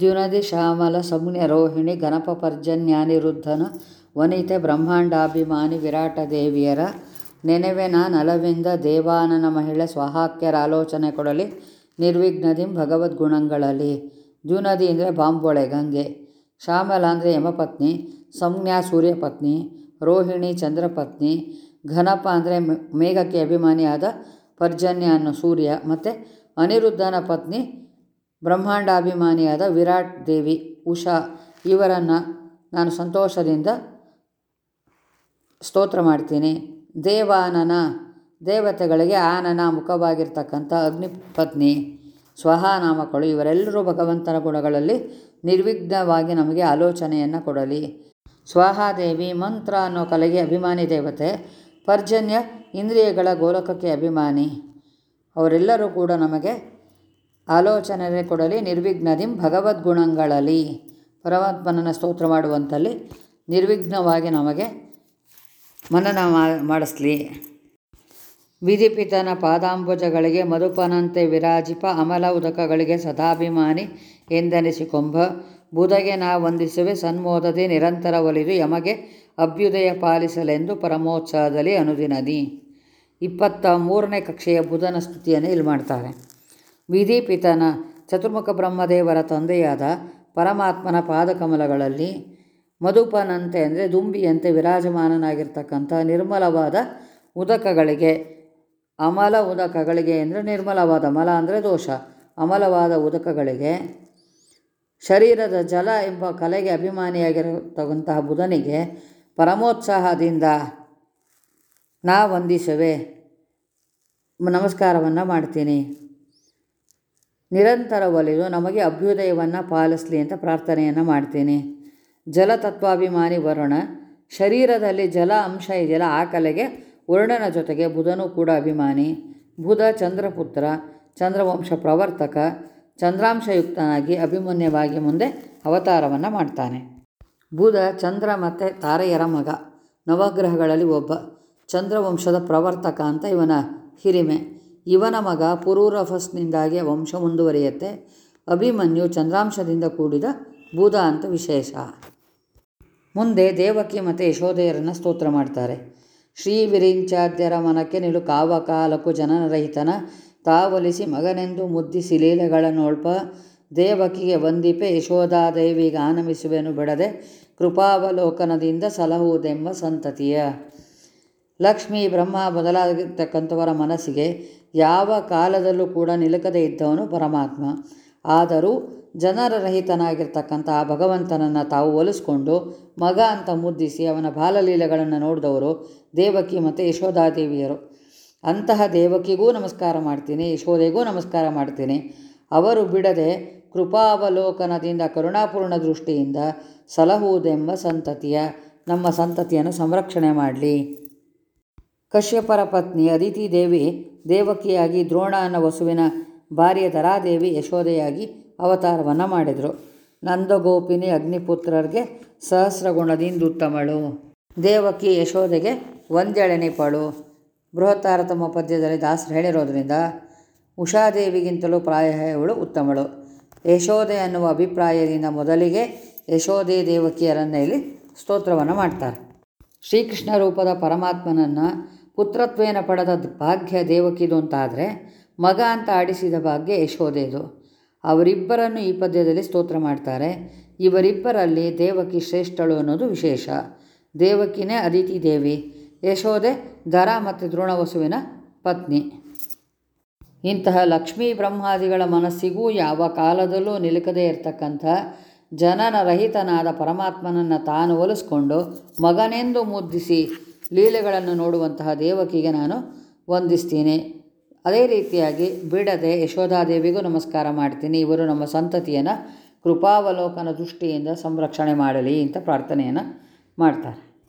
ದ್ಯುನದಿ ಶ್ಯಾಮಲ ಸಮುನ್ಯ ರೋಹಿಣಿ ಗಣಪ ಪರ್ಜನ್ಯಾನಿರುದ್ಧನ ವನಿತೆ ಬ್ರಹ್ಮಾಂಡಾಭಿಮಾನಿ ವಿರಾಟ ದೇವಿಯರ ನೆನೆವೆನ ನಲವಿಂದ ದೇವಾನನ ಮಹಿಳೆ ಸ್ವಹಾಕ್ಯರ ಆಲೋಚನೆ ಕೊಡಲಿ, ನಿರ್ವಿಘ್ನದಿಂ ಭಗವದ್ಗುಣಗಳಲ್ಲಿ ದ್ಯುನದಿ ಅಂದರೆ ಬಾಂಬೊಳೆ ಗಂಗೆ, ಶ್ಯಾಮಲ ಅಂದರೆ ಯಮಪತ್ನಿ ಸಂಜ್ಞಾ ಸೂರ್ಯಪತ್ನಿ ರೋಹಿಣಿ ಚಂದ್ರಪತ್ನಿ ಘನಪ ಅಂದರೆ ಮೇಘಕ್ಕೆ ಅಭಿಮಾನಿಯಾದ ಪರ್ಜನ್ಯ ಅನ್ನೋ ಸೂರ್ಯ, ಮತ್ತು ಅನಿರುದ್ಧನ ಪತ್ನಿ ಬ್ರಹ್ಮಾಂಡಾಭಿಮಾನಿಯಾದ ವಿರಾಟ್, ದೇವಿ, ಉಷಾ ಇವರನ್ನು ನಾನು ಸಂತೋಷದಿಂದ ಸ್ತೋತ್ರ ಮಾಡ್ತೀನಿ. ದೇವಾನನ ದೇವತೆಗಳಿಗೆ ಆನನ ಮುಖವಾಗಿರ್ತಕ್ಕಂಥ ಅಗ್ನಿಪತ್ನಿ ಸ್ವಹ ನಾಮಕಳು ಇವರೆಲ್ಲರೂ ಭಗವಂತನ ಗುಣಗಳಲ್ಲಿ ನಿರ್ವಿಘ್ನವಾಗಿ ನಮಗೆ ಆಲೋಚನೆಯನ್ನು ಕೊಡಲಿ. ಸ್ವಹಾದೇವಿ ಮಂತ್ರ ಅನ್ನೋ ಕಲೆಗೆ ಅಭಿಮಾನಿ ದೇವತೆ, ಪರ್ಜನ್ಯ ಇಂದ್ರಿಯಗಳ ಗೋಲಕಕ್ಕೆ ಅಭಿಮಾನಿ. ಅವರೆಲ್ಲರೂ ಕೂಡ ನಮಗೆ ಆಲೋಚನೆ ಕೊಡಲಿ ನಿರ್ವಿಘ್ನದಿಂ ಭಗವದ್ಗುಣಗಳಲ್ಲಿ, ಪರಮಾತ್ಮನನ್ನು ಸ್ತೋತ್ರ ಮಾಡುವಂಥಲ್ಲಿ ನಿರ್ವಿಘ್ನವಾಗಿ ನಮಗೆ ಮನನ ಮಾಡಿಸ್ಲಿ. ವಿಧಿಪಿತನ ಪಾದಾಂಬುಜಗಳಿಗೆ ಮಧುಪನಂತೆ ವಿರಾಜಿಪ, ಅಮಲ ಉದಕಗಳಿಗೆ ಸದಾಭಿಮಾನಿ ಎಂದೆನಿಸಿಕೊಂಬ ಬುಧಗೆ ನಾ ವಂದಿಸುವೆ, ಸನ್ಮೋದದೆ ನಿರಂತರ ಒಲಿದು ಯಮಗೆ ಅಭ್ಯುದಯ ಪಾಲಿಸಲೆಂದು ಪರಮೋತ್ಸವದಲ್ಲಿ ಅನುದಿನದಿ. ಇಪ್ಪತ್ತ ಮೂರನೇ ಕಕ್ಷೆಯ ಬುಧನ ಸ್ತುತಿಯನ್ನು ಇಲ್ಲಿ ಮಾಡ್ತಾರೆ. ವಿಧಿಪಿತನ ಚತುರ್ಮುಖ ಬ್ರಹ್ಮದೇವರ ತಂದೆಯಾದ ಪರಮಾತ್ಮನ ಪಾದಕಮಲಗಳಲ್ಲಿ ಮಧುಪನಂತೆ ಅಂದರೆ ದುಂಬಿಯಂತೆ ವಿರಾಜಮಾನನಾಗಿರ್ತಕ್ಕಂಥ ನಿರ್ಮಲವಾದ ಉದಕಗಳಿಗೆ, ಅಮಲ ಉದಕಗಳಿಗೆ ಅಂದರೆ ನಿರ್ಮಲವಾದ ಮಲ ಅಂದರೆ ದೋಷ, ಅಮಲವಾದ ಉದಕಗಳಿಗೆ, ಶರೀರದ ಜಲ ಎಂಬ ಕಲೆಗೆ ಅಭಿಮಾನಿಯಾಗಿರತಕ್ಕಂತಹ ಬುಧನಿಗೆ ಪರಮೋತ್ಸಾಹದಿಂದ ನಾ ವಂದಿಸುವೆ. ನಮಸ್ಕಾರವನ್ನು ಮಾಡ್ತೀನಿ. ನಿರಂತರ ಒಲಿದು ನಮಗೆ ಅಭ್ಯುದಯವನ್ನು ಪಾಲಿಸಲಿ ಅಂತ ಪ್ರಾರ್ಥನೆಯನ್ನು ಮಾಡ್ತೀನಿ. ಜಲತತ್ವಾಭಿಮಾನಿ ವರುಣ, ಶರೀರದಲ್ಲಿ ಜಲ ಅಂಶ ಇದೆಯಲ್ಲ, ಆ ಕಲೆಗೆ ವರುಣನ ಜೊತೆಗೆ ಬುಧನೂ ಕೂಡ ಅಭಿಮಾನಿ. ಬುಧ ಚಂದ್ರಪುತ್ರ, ಚಂದ್ರವಂಶ ಪ್ರವರ್ತಕ, ಚಂದ್ರಾಂಶಯುಕ್ತನಾಗಿ ಅಭಿಮನ್ಯವಾಗಿ ಮುಂದೆ ಅವತಾರವನ್ನು ಮಾಡ್ತಾನೆ. ಬುಧ ಚಂದ್ರ ಮತ್ತು ತಾರೆಯರ ಮಗ, ನವಗ್ರಹಗಳಲ್ಲಿ ಒಬ್ಬ, ಚಂದ್ರವಂಶದ ಪ್ರವರ್ತಕ ಅಂತ ಇವನ ಹಿರಿಮೆ. ಇವನ ಮಗ ಪುರೂರಫಸ್ನಿಂದಾಗಿ ವಂಶ ಮುಂದುವರಿಯುತ್ತೆ. ಅಭಿಮನ್ಯು ಚಂದ್ರಾಂಶದಿಂದ ಕೂಡಿದ ಬೂದ ಅಂತ ವಿಶೇಷ. ಮುಂದೆ ದೇವಕಿ ಮತ್ತು ಯಶೋಧೆಯರನ್ನು ಸ್ತೋತ್ರ ಮಾಡ್ತಾರೆ. ಶ್ರೀ ವಿರಿಂಚಾದ್ಯರ ಮನಕ್ಕೆ ನಿಲು ಕಾವ ಜನನರಹಿತನ ತಾವಲಿಸಿ ಮಗನೆಂದು ಮುದ್ದಿಸಿ ಲೀಲೆಗಳನ್ನೊಳ್ಪ ದೇವಕಿಗೆ ವಂದಿಪೆ ಯಶೋಧಾದೇವಿಗೆ ಆನಮಿಸುವೆನು ಬಿಡದೆ ಕೃಪಾವಲೋಕನದಿಂದ ಸಲಹುವುದೆಂಬ ಸಂತತಿಯ. ಲಕ್ಷ್ಮೀ ಬ್ರಹ್ಮ ಮೊದಲಾಗಿರ್ತಕ್ಕಂಥವರ ಮನಸ್ಸಿಗೆ ಯಾವ ಕಾಲದಲ್ಲೂ ಕೂಡ ನಿಲುಕದೇ ಇದ್ದವನು ಪರಮಾತ್ಮ. ಆದರೂ ಜನರ ರಹಿತನಾಗಿರ್ತಕ್ಕಂಥ ಆ ಭಗವಂತನನ್ನು ತಾವು ಒಲಿಸ್ಕೊಂಡು ಮಗ ಅಂತ ಮುದ್ದಿಸಿ ಅವನ ಬಾಲಲೀಲೆಗಳನ್ನು ನೋಡಿದವರು ದೇವಕಿ ಮತ್ತು ಯಶೋಧಾದೇವಿಯರು ಅಂತಹ ದೇವಕಿಗೂ ನಮಸ್ಕಾರ ಮಾಡ್ತೀನಿ ಯಶೋಧೆಗೂ ನಮಸ್ಕಾರ ಮಾಡ್ತೀನಿ. ಅವರು ಬಿಡದೆ ಕೃಪಾವಲೋಕನದಿಂದ, ಕರುಣಾಪೂರ್ಣ ದೃಷ್ಟಿಯಿಂದ ಸಲಹುವುದೆಂಬ ಸಂತತಿಯ, ನಮ್ಮ ಸಂತತಿಯನ್ನು ಸಂರಕ್ಷಣೆ ಮಾಡಲಿ. ಕಶ್ಯಪರ ಪತ್ನಿ ಅದಿತಿ ದೇವಿ ದೇವಕಿಯಾಗಿ ದ್ರೋಣ ಅನ್ನೋ ವಸುವಿನ ಭಾರ್ಯ ದರಾದೇವಿ ಯಶೋದೆಯಾಗಿ ಅವತಾರವನ್ನು ಮಾಡಿದರು. ನಂದಗೋಪಿನಿ ಅಗ್ನಿಪುತ್ರರಿಗೆ ಸಹಸ್ರಗುಣದಿಂದ ಉತ್ತಮಳು ದೇವಕಿ ಯಶೋದೆಗೆ ಒಂದೆಳೆನಿಪಳು ಬೃಹತ್ತಾರತಮ ಪದ್ಯದಲ್ಲಿ ದಾಸರು ಹೇಳಿರೋದರಿಂದ ಉಷಾದೇವಿಗಿಂತಲೂ ಪ್ರಾಯ ಇವಳು ಉತ್ತಮಳು. ಯಶೋದೆ ಅನ್ನುವ ಅಭಿಪ್ರಾಯದಿಂದ ಮೊದಲಿಗೆ ಯಶೋದೆ ದೇವಕಿಯರನ್ನು ಇಲ್ಲಿ ಸ್ತೋತ್ರವನ್ನು ಮಾಡ್ತಾರೆ. ಶ್ರೀಕೃಷ್ಣ ರೂಪದ ಪರಮಾತ್ಮನನ್ನು ಪುತ್ರತ್ವೇನ ಪಡೆದ ಭಾಗ್ಯ ದೇವಕಿದು ಅಂತಾದರೆ ಮಗ ಅಂತ ಆಡಿಸಿದ ಭಾಗ್ಯ ಯಶೋದೆದು. ಅವರಿಬ್ಬರನ್ನು ಈ ಪದ್ಯದಲ್ಲಿ ಸ್ತೋತ್ರ ಮಾಡ್ತಾರೆ. ಇವರಿಬ್ಬರಲ್ಲಿ ದೇವಕಿ ಶ್ರೇಷ್ಠಳು ಅನ್ನೋದು ವಿಶೇಷ. ದೇವಕಿನೇ ಅದಿತಿ ದೇವಿ, ಯಶೋದೆ ದರ ಮತ್ತು ದ್ರೋಣವಸುವಿನ ಪತ್ನಿ. ಇಂತಹ ಲಕ್ಷ್ಮೀ ಬ್ರಹ್ಮಾದಿಗಳ ಮನಸ್ಸಿಗೂ ಯಾವ ಕಾಲದಲ್ಲೂ ನಿಲುಕದೇ ಇರತಕ್ಕಂಥ ಜನನ ರಹಿತನಾದ ಪರಮಾತ್ಮನನ್ನು ತಾನು ಒಲಿಸ್ಕೊಂಡು ಮಗನೆಂದು ಮುದ್ದಿಸಿ ಲೀಲೆಗಳನ್ನು ನೋಡುವಂತಹ ದೇವಕಿಗೆ ನಾನು ವಂದಿಸ್ತೀನಿ. ಅದೇ ರೀತಿಯಾಗಿ ಬಿಡದೆ ಯಶೋಧಾದೇವಿಗೂ ನಮಸ್ಕಾರ ಮಾಡ್ತೀನಿ. ಇವರು ನಮ್ಮ ಸಂತತಿಯನ್ನು ಕೃಪಾವಲೋಕನ ದೃಷ್ಟಿಯಿಂದ ಸಂರಕ್ಷಣೆ ಮಾಡಲಿ ಅಂತ ಪ್ರಾರ್ಥನೆಯನ್ನು ಮಾಡ್ತಾರೆ.